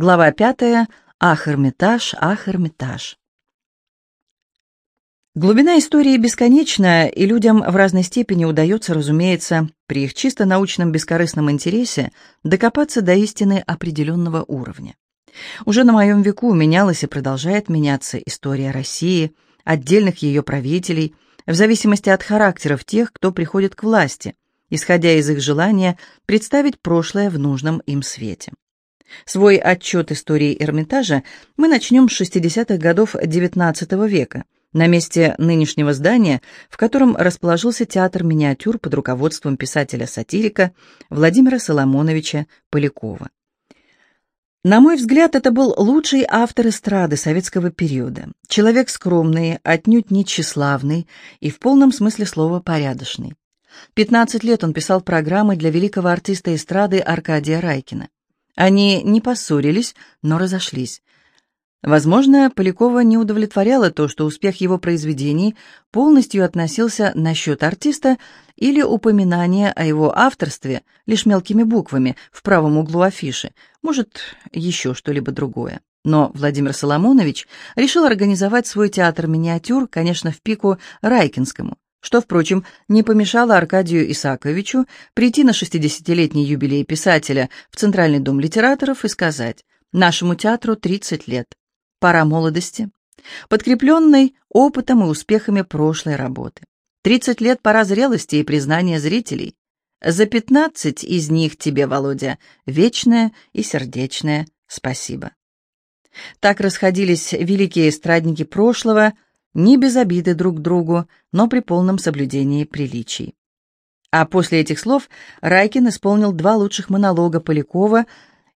Глава пятая. Ах, Эрмитаж, ах, Эрмитаж. Глубина истории бесконечна, и людям в разной степени удается, разумеется, при их чисто научном бескорыстном интересе докопаться до истины определенного уровня. Уже на моем веку менялась и продолжает меняться история России, отдельных ее правителей, в зависимости от характеров тех, кто приходит к власти, исходя из их желания представить прошлое в нужном им свете. Свой отчет истории Эрмитажа мы начнем с 60-х годов XIX века, на месте нынешнего здания, в котором расположился театр миниатюр под руководством писателя-сатирика Владимира Соломоновича Полякова. На мой взгляд, это был лучший автор эстрады советского периода. Человек скромный, отнюдь не тщеславный и в полном смысле слова порядочный. 15 лет он писал программы для великого артиста эстрады Аркадия Райкина. Они не поссорились, но разошлись. Возможно, Полякова не удовлетворяло то, что успех его произведений полностью относился на счет артиста или упоминание о его авторстве лишь мелкими буквами в правом углу афиши, может, еще что-либо другое. Но Владимир Соломонович решил организовать свой театр миниатюр, конечно, в пику Райкинскому, что, впрочем, не помешало Аркадию Исаковичу прийти на 60-летний юбилей писателя в Центральный дом литераторов и сказать «Нашему театру 30 лет. Пора молодости, подкрепленной опытом и успехами прошлой работы. 30 лет пора зрелости и признания зрителей. За 15 из них тебе, Володя, вечное и сердечное спасибо». Так расходились великие эстрадники прошлого – не без обиды друг к другу, но при полном соблюдении приличий. А после этих слов Райкин исполнил два лучших монолога Полякова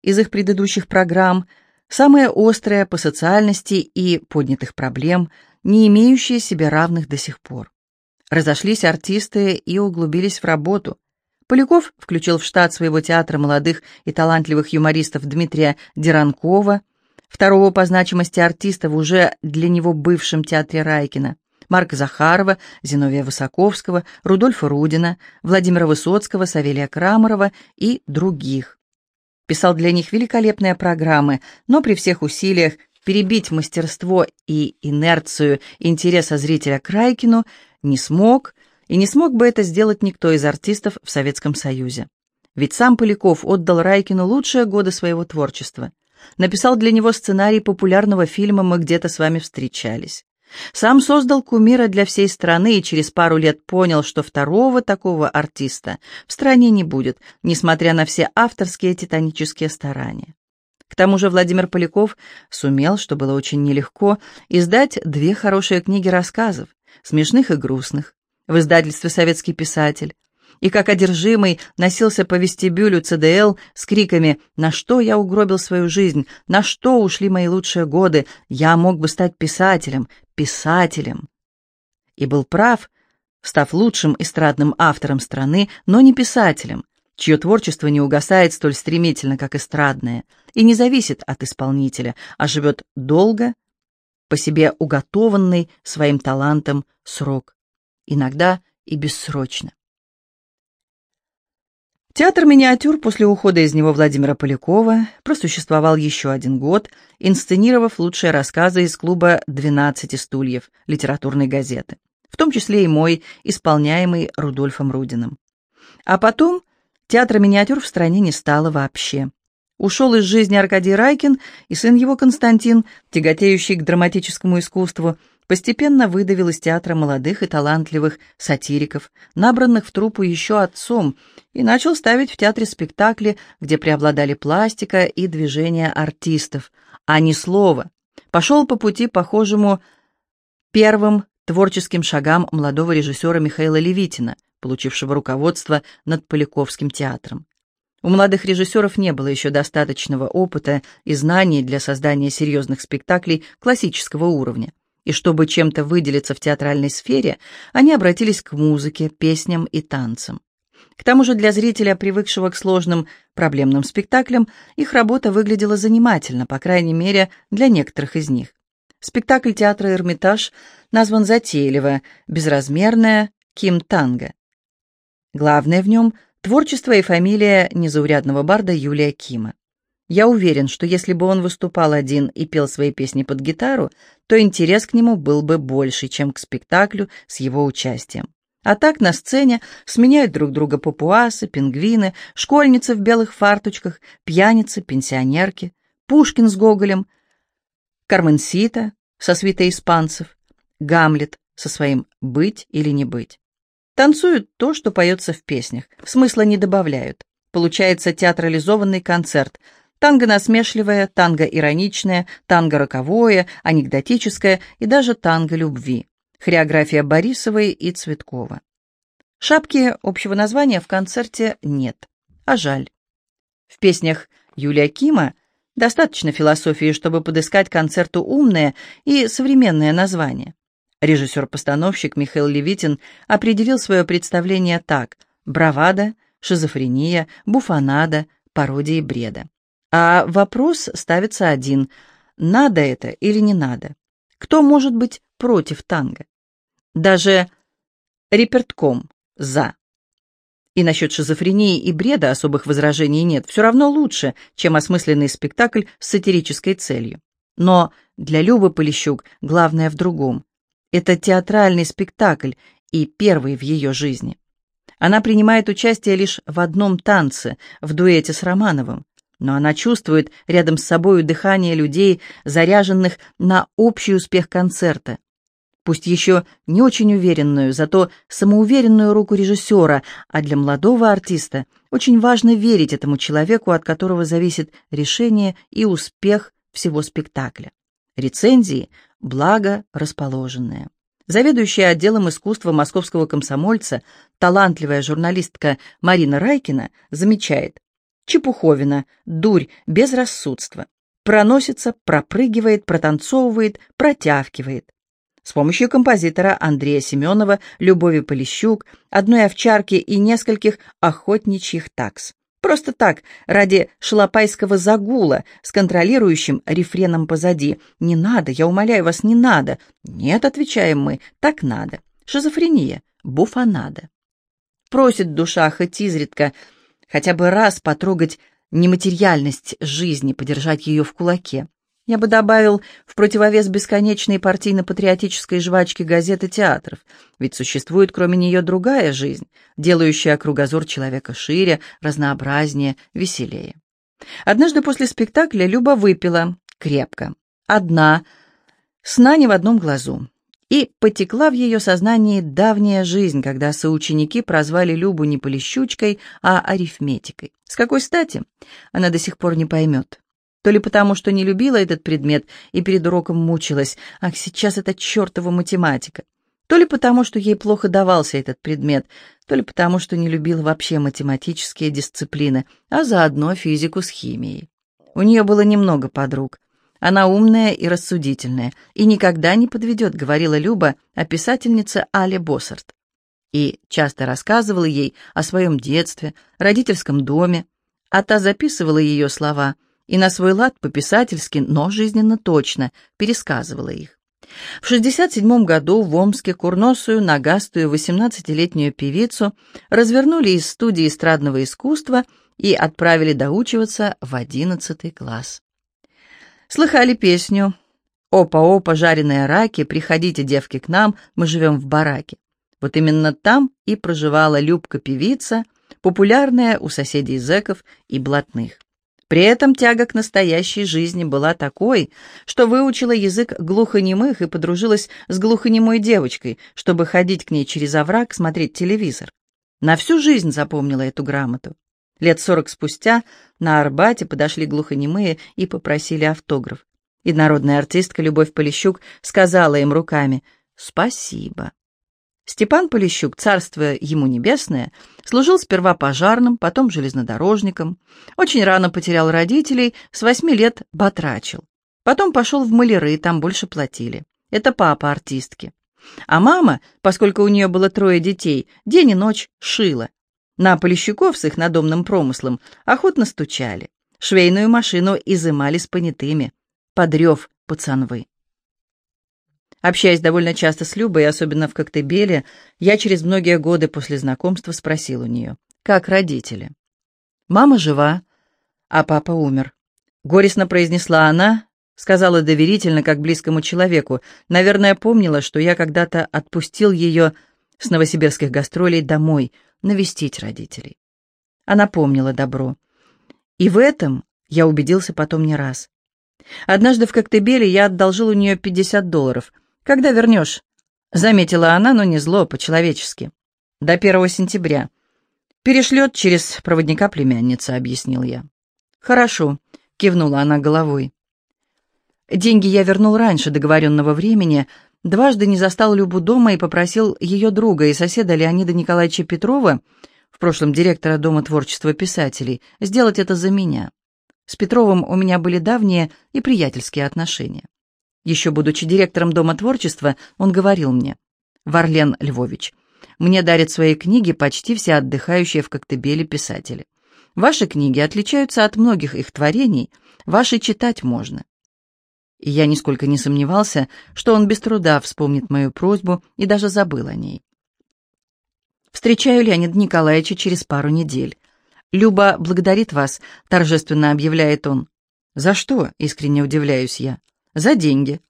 из их предыдущих программ, самые острые по социальности и поднятых проблем, не имеющие себе равных до сих пор. Разошлись артисты и углубились в работу. Поляков включил в штат своего театра молодых и талантливых юмористов Дмитрия Деранкова, второго по значимости артиста в уже для него бывшем театре Райкина, Марка Захарова, Зиновия Высоковского, Рудольфа Рудина, Владимира Высоцкого, Савелия Крамарова и других. Писал для них великолепные программы, но при всех усилиях перебить мастерство и инерцию интереса зрителя к Райкину не смог, и не смог бы это сделать никто из артистов в Советском Союзе. Ведь сам Поляков отдал Райкину лучшие годы своего творчества. Написал для него сценарий популярного фильма «Мы где-то с вами встречались». Сам создал кумира для всей страны и через пару лет понял, что второго такого артиста в стране не будет, несмотря на все авторские титанические старания. К тому же Владимир Поляков сумел, что было очень нелегко, издать две хорошие книги рассказов, смешных и грустных, в издательстве «Советский писатель», и как одержимый носился по вестибюлю ЦДЛ с криками «На что я угробил свою жизнь? На что ушли мои лучшие годы? Я мог бы стать писателем, писателем!» И был прав, став лучшим эстрадным автором страны, но не писателем, чье творчество не угасает столь стремительно, как эстрадное, и не зависит от исполнителя, а живет долго, по себе уготованный своим талантом срок, иногда и бессрочно. Театр миниатюр после ухода из него Владимира Полякова просуществовал еще один год, инсценировав лучшие рассказы из клуба «12 стульев» литературной газеты, в том числе и мой, исполняемый Рудольфом Рудиным. А потом театра миниатюр в стране не стало вообще. Ушел из жизни Аркадий Райкин и сын его Константин, тяготеющий к драматическому искусству, постепенно выдавил из театра молодых и талантливых сатириков, набранных в труппу еще отцом, и начал ставить в театре спектакли, где преобладали пластика и движения артистов, а не слово. Пошел по пути, похожему первым творческим шагам молодого режиссера Михаила Левитина, получившего руководство над Поляковским театром. У молодых режиссеров не было еще достаточного опыта и знаний для создания серьезных спектаклей классического уровня и чтобы чем-то выделиться в театральной сфере, они обратились к музыке, песням и танцам. К тому же для зрителя, привыкшего к сложным проблемным спектаклям, их работа выглядела занимательно, по крайней мере, для некоторых из них. Спектакль театра «Эрмитаж» назван затейливо «Безразмерная Ким Танго». Главное в нем – творчество и фамилия незаурядного барда Юлия Кима. Я уверен, что если бы он выступал один и пел свои песни под гитару, то интерес к нему был бы больше, чем к спектаклю с его участием. А так на сцене сменяют друг друга папуасы, пингвины, школьницы в белых фарточках, пьяницы, пенсионерки, Пушкин с Гоголем, Карменсита со свитой испанцев, Гамлет со своим «быть или не быть». Танцуют то, что поется в песнях, смысла не добавляют. Получается театрализованный концерт – Танго насмешливое, танго ироничное, танго роковое, анекдотическое и даже танго любви. Хореография Борисовой и Цветкова. Шапки общего названия в концерте нет, а жаль. В песнях Юлия Кима достаточно философии, чтобы подыскать концерту умное и современное название. Режиссер-постановщик Михаил Левитин определил свое представление так – бравада, шизофрения, буфанада, пародии бреда. А вопрос ставится один – надо это или не надо? Кто может быть против танго? Даже репертком «за». И насчет шизофрении и бреда особых возражений нет. Все равно лучше, чем осмысленный спектакль с сатирической целью. Но для Любы Полищук главное в другом. Это театральный спектакль и первый в ее жизни. Она принимает участие лишь в одном танце, в дуэте с Романовым но она чувствует рядом с собою дыхание людей, заряженных на общий успех концерта. Пусть еще не очень уверенную, зато самоуверенную руку режиссера, а для молодого артиста очень важно верить этому человеку, от которого зависит решение и успех всего спектакля. Рецензии – благо расположенные. Заведующая отделом искусства московского комсомольца, талантливая журналистка Марина Райкина замечает, Чепуховина, дурь, безрассудство. Проносится, пропрыгивает, протанцовывает, протявкивает. С помощью композитора Андрея Семенова, Любови Полищук, одной овчарки и нескольких охотничьих такс. Просто так, ради шлопайского загула, с контролирующим рефреном позади. «Не надо, я умоляю вас, не надо». «Нет», — отвечаем мы, — «так надо». Шизофрения, буфанада. Просит душа хоть изредка — хотя бы раз потрогать нематериальность жизни, подержать ее в кулаке. Я бы добавил в противовес бесконечной партийно-патриотической жвачке газет и театров, ведь существует кроме нее другая жизнь, делающая кругозор человека шире, разнообразнее, веселее. Однажды после спектакля Люба выпила крепко, одна, сна не в одном глазу. И потекла в ее сознании давняя жизнь, когда соученики прозвали Любу не Полищучкой, а арифметикой. С какой стати? Она до сих пор не поймет. То ли потому, что не любила этот предмет и перед уроком мучилась, ах, сейчас это чертова математика. То ли потому, что ей плохо давался этот предмет, то ли потому, что не любила вообще математические дисциплины, а заодно физику с химией. У нее было немного подруг. Она умная и рассудительная, и никогда не подведет, говорила Люба о писательнице Але Боссарт. И часто рассказывала ей о своем детстве, родительском доме, а та записывала ее слова и на свой лад по-писательски, но жизненно точно пересказывала их. В 67 году в Омске курносую, нагастую 18-летнюю певицу развернули из студии эстрадного искусства и отправили доучиваться в 11 класс. Слыхали песню «Опа-опа, жареные раки, приходите, девки, к нам, мы живем в бараке». Вот именно там и проживала Любка-певица, популярная у соседей зэков и блатных. При этом тяга к настоящей жизни была такой, что выучила язык глухонемых и подружилась с глухонемой девочкой, чтобы ходить к ней через овраг, смотреть телевизор. На всю жизнь запомнила эту грамоту. Лет сорок спустя на Арбате подошли глухонемые и попросили автограф. И народная артистка Любовь Полищук сказала им руками «Спасибо». Степан Полищук, царство ему небесное, служил сперва пожарным, потом железнодорожником. Очень рано потерял родителей, с восьми лет батрачил. Потом пошел в маляры, там больше платили. Это папа артистки. А мама, поскольку у нее было трое детей, день и ночь шила. На Полищуков с их надомным промыслом охотно стучали. Швейную машину изымали с понятыми. Подрев пацанвы. Общаясь довольно часто с Любой, особенно в Коктебеле, я через многие годы после знакомства спросил у нее, как родители. Мама жива, а папа умер. Горестно произнесла она, сказала доверительно, как близкому человеку. Наверное, помнила, что я когда-то отпустил ее с новосибирских гастролей домой, навестить родителей. Она помнила добро. И в этом я убедился потом не раз. Однажды в Коктебеле я одолжил у нее 50 долларов. «Когда вернешь?» Заметила она, но не зло, по-человечески. «До первого сентября». «Перешлет через проводника племянница», — объяснил я. «Хорошо», — кивнула она головой. Деньги я вернул раньше договоренного времени, дважды не застал Любу дома и попросил ее друга и соседа Леонида Николаевича Петрова, в прошлом директора Дома творчества писателей, сделать это за меня. С Петровым у меня были давние и приятельские отношения. Еще будучи директором Дома творчества, он говорил мне, «Варлен Львович, мне дарят свои книги почти все отдыхающие в Коктебеле писатели. Ваши книги отличаются от многих их творений, ваши читать можно. И я нисколько не сомневался, что он без труда вспомнит мою просьбу и даже забыл о ней. Встречаю Леонида Николаевича через пару недель. «Люба благодарит вас», — торжественно объявляет он. «За что?» — искренне удивляюсь я. «За деньги».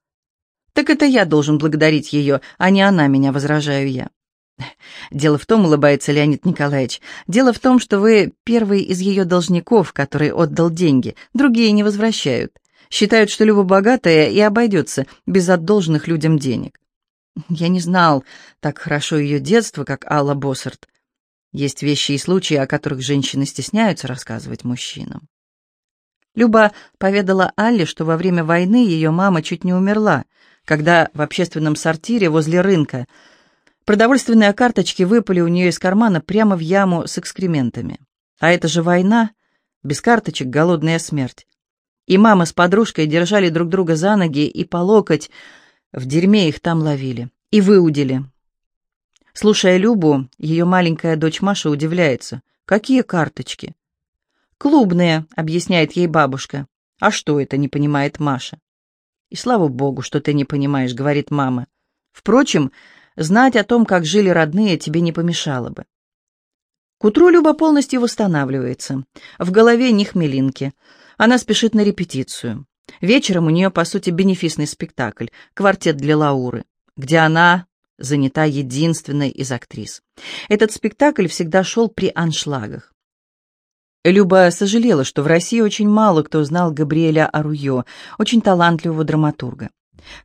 «Так это я должен благодарить ее, а не она меня», — возражаю я. «Дело в том, — улыбается Леонид Николаевич, — дело в том, что вы первый из ее должников, который отдал деньги, другие не возвращают. Считают, что Люба богатая и обойдется без отдолженных людям денег. Я не знал так хорошо ее детства, как Алла Боссарт. Есть вещи и случаи, о которых женщины стесняются рассказывать мужчинам. Люба поведала Алле, что во время войны ее мама чуть не умерла, когда в общественном сортире возле рынка – Продовольственные карточки выпали у нее из кармана прямо в яму с экскрементами. А это же война, без карточек голодная смерть. И мама с подружкой держали друг друга за ноги и по локоть, в дерьме их там ловили и выудили. Слушая Любу, ее маленькая дочь Маша удивляется. «Какие карточки?» «Клубные», — объясняет ей бабушка. «А что это?» — не понимает Маша. «И слава богу, что ты не понимаешь», — говорит мама. «Впрочем, Знать о том, как жили родные, тебе не помешало бы. К утру Люба полностью восстанавливается. В голове ни хмелинки. Она спешит на репетицию. Вечером у нее, по сути, бенефисный спектакль «Квартет для Лауры», где она занята единственной из актрис. Этот спектакль всегда шел при аншлагах. Люба сожалела, что в России очень мало кто знал Габриэля Аруйо, очень талантливого драматурга.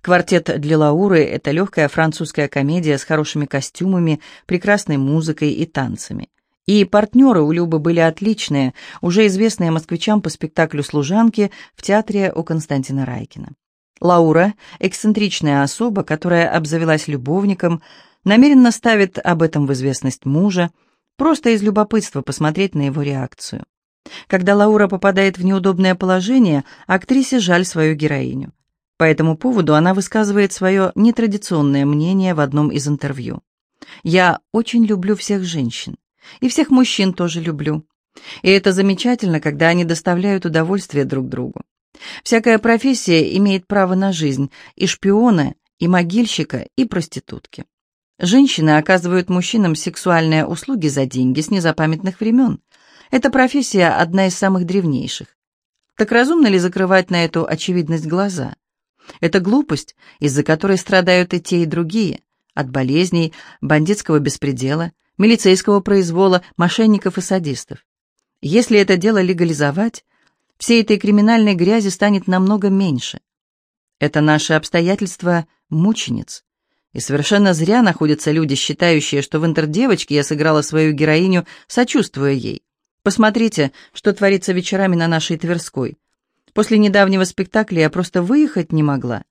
Квартет для Лауры — это легкая французская комедия с хорошими костюмами, прекрасной музыкой и танцами. И партнеры у Любы были отличные, уже известные москвичам по спектаклю «Служанки» в театре у Константина Райкина. Лаура — эксцентричная особа, которая обзавелась любовником, намеренно ставит об этом в известность мужа, просто из любопытства посмотреть на его реакцию. Когда Лаура попадает в неудобное положение, актрисе жаль свою героиню. По этому поводу она высказывает свое нетрадиционное мнение в одном из интервью. «Я очень люблю всех женщин. И всех мужчин тоже люблю. И это замечательно, когда они доставляют удовольствие друг другу. Всякая профессия имеет право на жизнь, и шпиона, и могильщика, и проститутки. Женщины оказывают мужчинам сексуальные услуги за деньги с незапамятных времен. Эта профессия одна из самых древнейших. Так разумно ли закрывать на эту очевидность глаза? Это глупость, из-за которой страдают и те, и другие, от болезней, бандитского беспредела, милицейского произвола, мошенников и садистов. Если это дело легализовать, всей этой криминальной грязи станет намного меньше. Это наши обстоятельства мучениц. И совершенно зря находятся люди, считающие, что в «Интердевочке» я сыграла свою героиню, сочувствуя ей. Посмотрите, что творится вечерами на нашей Тверской. После недавнего спектакля я просто выехать не могла.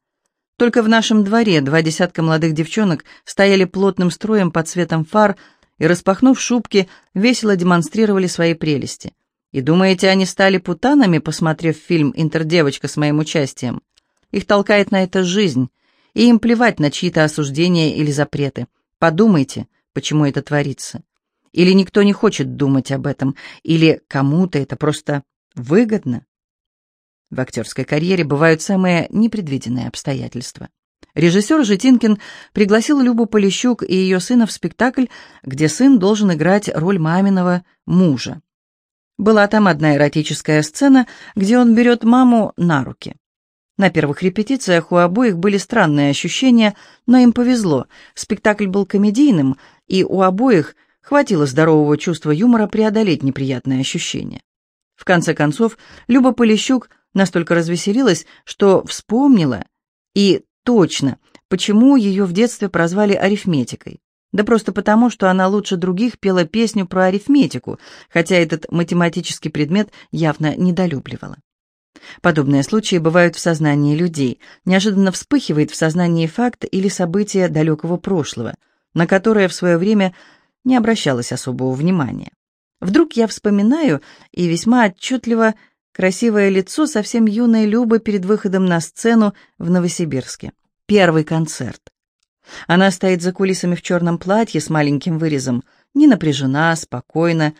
Только в нашем дворе два десятка молодых девчонок стояли плотным строем под светом фар и, распахнув шубки, весело демонстрировали свои прелести. И думаете, они стали путанами, посмотрев фильм «Интердевочка» с моим участием? Их толкает на это жизнь, и им плевать на чьи-то осуждения или запреты. Подумайте, почему это творится. Или никто не хочет думать об этом, или кому-то это просто выгодно. В актерской карьере бывают самые непредвиденные обстоятельства. Режиссер Житинкин пригласил Любу Полищук и ее сына в спектакль, где сын должен играть роль маминого мужа. Была там одна эротическая сцена, где он берет маму на руки. На первых репетициях у обоих были странные ощущения, но им повезло. Спектакль был комедийным, и у обоих хватило здорового чувства юмора преодолеть неприятные ощущения. В конце концов, Люба Полищук настолько развеселилась, что вспомнила, и точно, почему ее в детстве прозвали арифметикой. Да просто потому, что она лучше других пела песню про арифметику, хотя этот математический предмет явно недолюбливала. Подобные случаи бывают в сознании людей. Неожиданно вспыхивает в сознании факт или событие далекого прошлого, на которое в свое время не обращалось особого внимания. Вдруг я вспоминаю, и весьма отчетливо, красивое лицо совсем юной Любы перед выходом на сцену в Новосибирске. Первый концерт. Она стоит за кулисами в черном платье с маленьким вырезом, не напряжена, спокойна,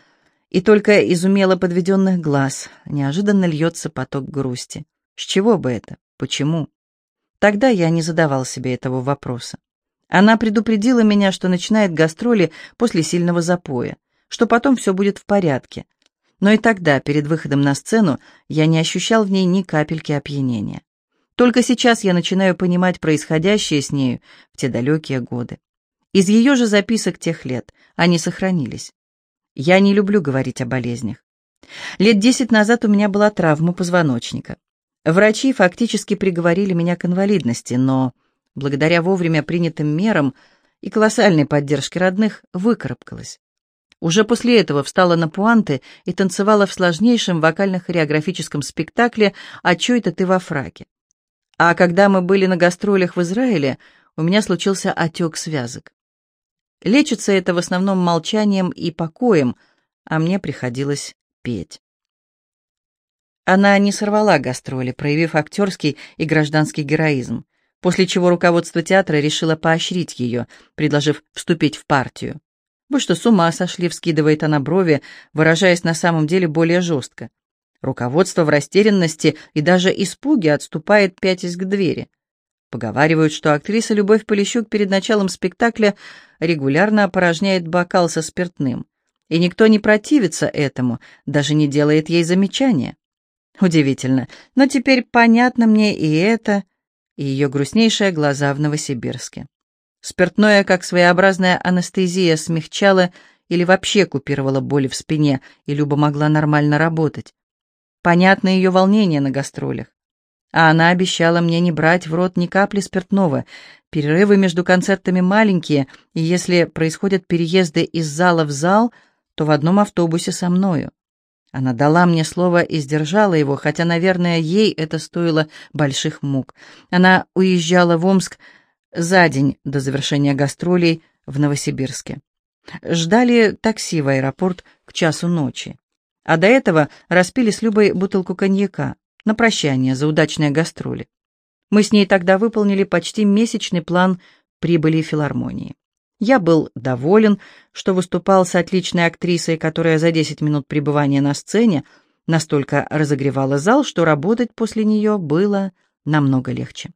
и только из умело подведенных глаз неожиданно льется поток грусти. С чего бы это? Почему? Тогда я не задавал себе этого вопроса. Она предупредила меня, что начинает гастроли после сильного запоя, что потом все будет в порядке. Но и тогда, перед выходом на сцену, я не ощущал в ней ни капельки опьянения. Только сейчас я начинаю понимать происходящее с нею в те далекие годы. Из ее же записок тех лет они сохранились. Я не люблю говорить о болезнях. Лет десять назад у меня была травма позвоночника. Врачи фактически приговорили меня к инвалидности, но благодаря вовремя принятым мерам и колоссальной поддержке родных выкарабкалась. Уже после этого встала на пуанты и танцевала в сложнейшем вокально-хореографическом спектакле «А чё это ты во фраке?». А когда мы были на гастролях в Израиле, у меня случился отек связок. Лечится это в основном молчанием и покоем, а мне приходилось петь. Она не сорвала гастроли, проявив актерский и гражданский героизм, после чего руководство театра решило поощрить ее, предложив вступить в партию. «Вы что, с ума сошли?» — вскидывает она брови, выражаясь на самом деле более жестко. Руководство в растерянности и даже испуге отступает, пятясь к двери. Поговаривают, что актриса Любовь Полищук перед началом спектакля регулярно опорожняет бокал со спиртным. И никто не противится этому, даже не делает ей замечания. Удивительно, но теперь понятно мне и это, и ее грустнейшие глаза в Новосибирске. Спиртное, как своеобразная анестезия, смягчало или вообще купировало боли в спине, и Люба могла нормально работать. Понятно ее волнение на гастролях. А она обещала мне не брать в рот ни капли спиртного. Перерывы между концертами маленькие, и если происходят переезды из зала в зал, то в одном автобусе со мною. Она дала мне слово и сдержала его, хотя, наверное, ей это стоило больших мук. Она уезжала в Омск за день до завершения гастролей в Новосибирске. Ждали такси в аэропорт к часу ночи. А до этого распили с Любой бутылку коньяка на прощание за удачные гастроли. Мы с ней тогда выполнили почти месячный план прибыли филармонии. Я был доволен, что выступал с отличной актрисой, которая за 10 минут пребывания на сцене настолько разогревала зал, что работать после нее было намного легче.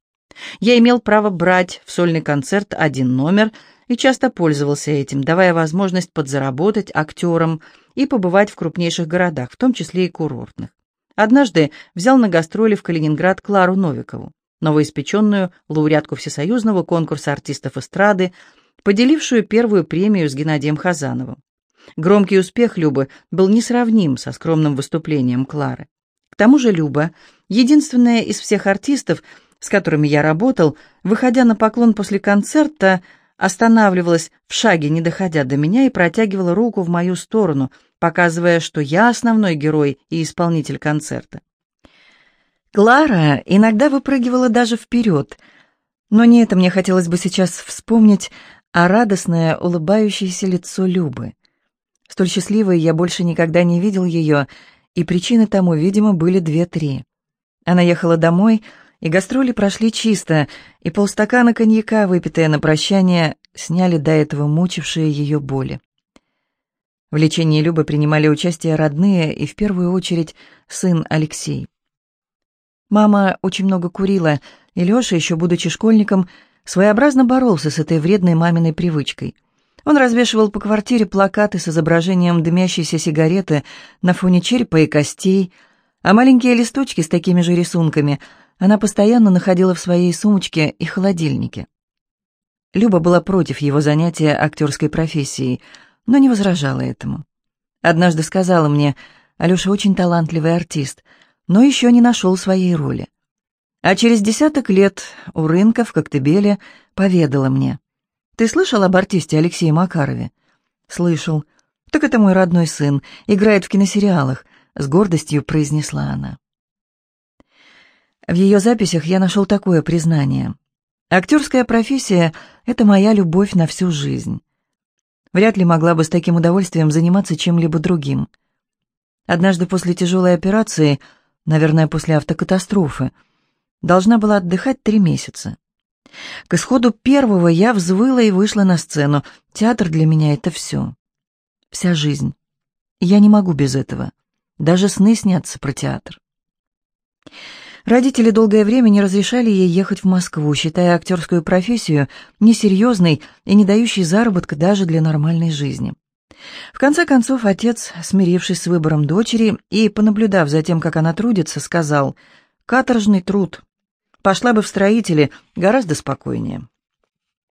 Я имел право брать в сольный концерт один номер и часто пользовался этим, давая возможность подзаработать актерам и побывать в крупнейших городах, в том числе и курортных. Однажды взял на гастроли в Калининград Клару Новикову, новоиспеченную лауреатку Всесоюзного конкурса артистов эстрады, поделившую первую премию с Геннадием Хазановым. Громкий успех Любы был несравним со скромным выступлением Клары. К тому же Люба, единственная из всех артистов, с которыми я работал, выходя на поклон после концерта, останавливалась в шаге, не доходя до меня, и протягивала руку в мою сторону, показывая, что я основной герой и исполнитель концерта. Клара иногда выпрыгивала даже вперед, но не это мне хотелось бы сейчас вспомнить, а радостное, улыбающееся лицо Любы. Столь счастливой я больше никогда не видел ее, и причины тому, видимо, были две-три. Она ехала домой, и гастроли прошли чисто, и полстакана коньяка, выпитые на прощание, сняли до этого мучившие ее боли. В лечении Любы принимали участие родные и в первую очередь сын Алексей. Мама очень много курила, и Леша, еще будучи школьником, своеобразно боролся с этой вредной маминой привычкой. Он развешивал по квартире плакаты с изображением дымящейся сигареты на фоне черепа и костей, а маленькие листочки с такими же рисунками она постоянно находила в своей сумочке и холодильнике. Люба была против его занятия актерской профессией, но не возражала этому. Однажды сказала мне, Алеша очень талантливый артист, но еще не нашел своей роли. А через десяток лет у рынка в Коктебеле поведала мне. «Ты слышал об артисте Алексее Макарове?» «Слышал. Так это мой родной сын, играет в киносериалах», — с гордостью произнесла она. В ее записях я нашел такое признание. «Актерская профессия — это моя любовь на всю жизнь. Вряд ли могла бы с таким удовольствием заниматься чем-либо другим. Однажды после тяжелой операции, наверное, после автокатастрофы, должна была отдыхать три месяца. К исходу первого я взвыла и вышла на сцену. Театр для меня — это все. Вся жизнь. Я не могу без этого. Даже сны снятся про театр. Родители долгое время не разрешали ей ехать в Москву, считая актерскую профессию несерьезной и не дающей заработка даже для нормальной жизни. В конце концов, отец, смирившись с выбором дочери и понаблюдав за тем, как она трудится, сказал «Каторжный труд. Пошла бы в строители, гораздо спокойнее».